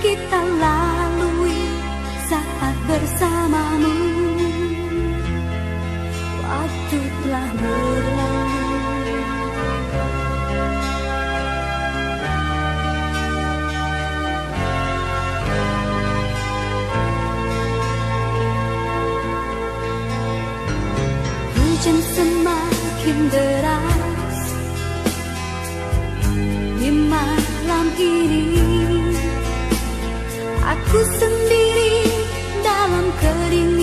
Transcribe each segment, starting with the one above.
kita lalui saat bersamamu. Waktu telah berlalu. Hujan semakin deras. Di malam ini Aku sendiri dalam kedinginan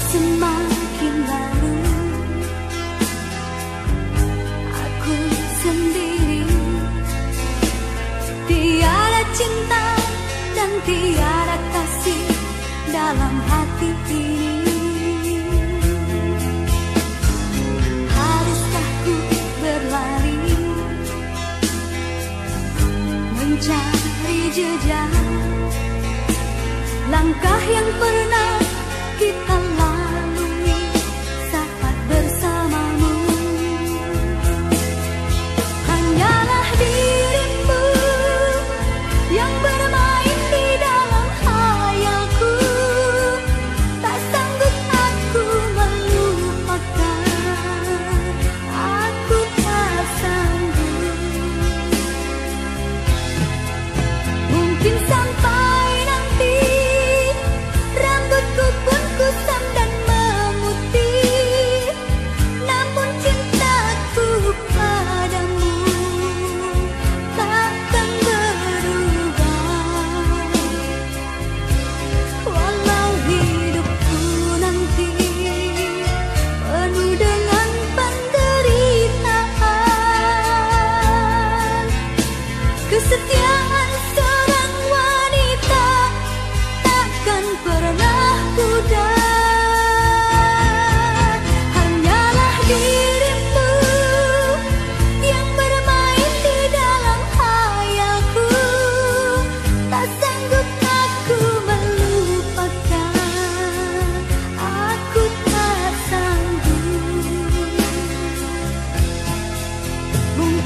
semakin larut Aku sendiri. Tiada cinta dan tiada kasih dalam hati ini. Haruskah ku berlari? Mencari jejak. Langkah yang pernah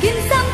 决心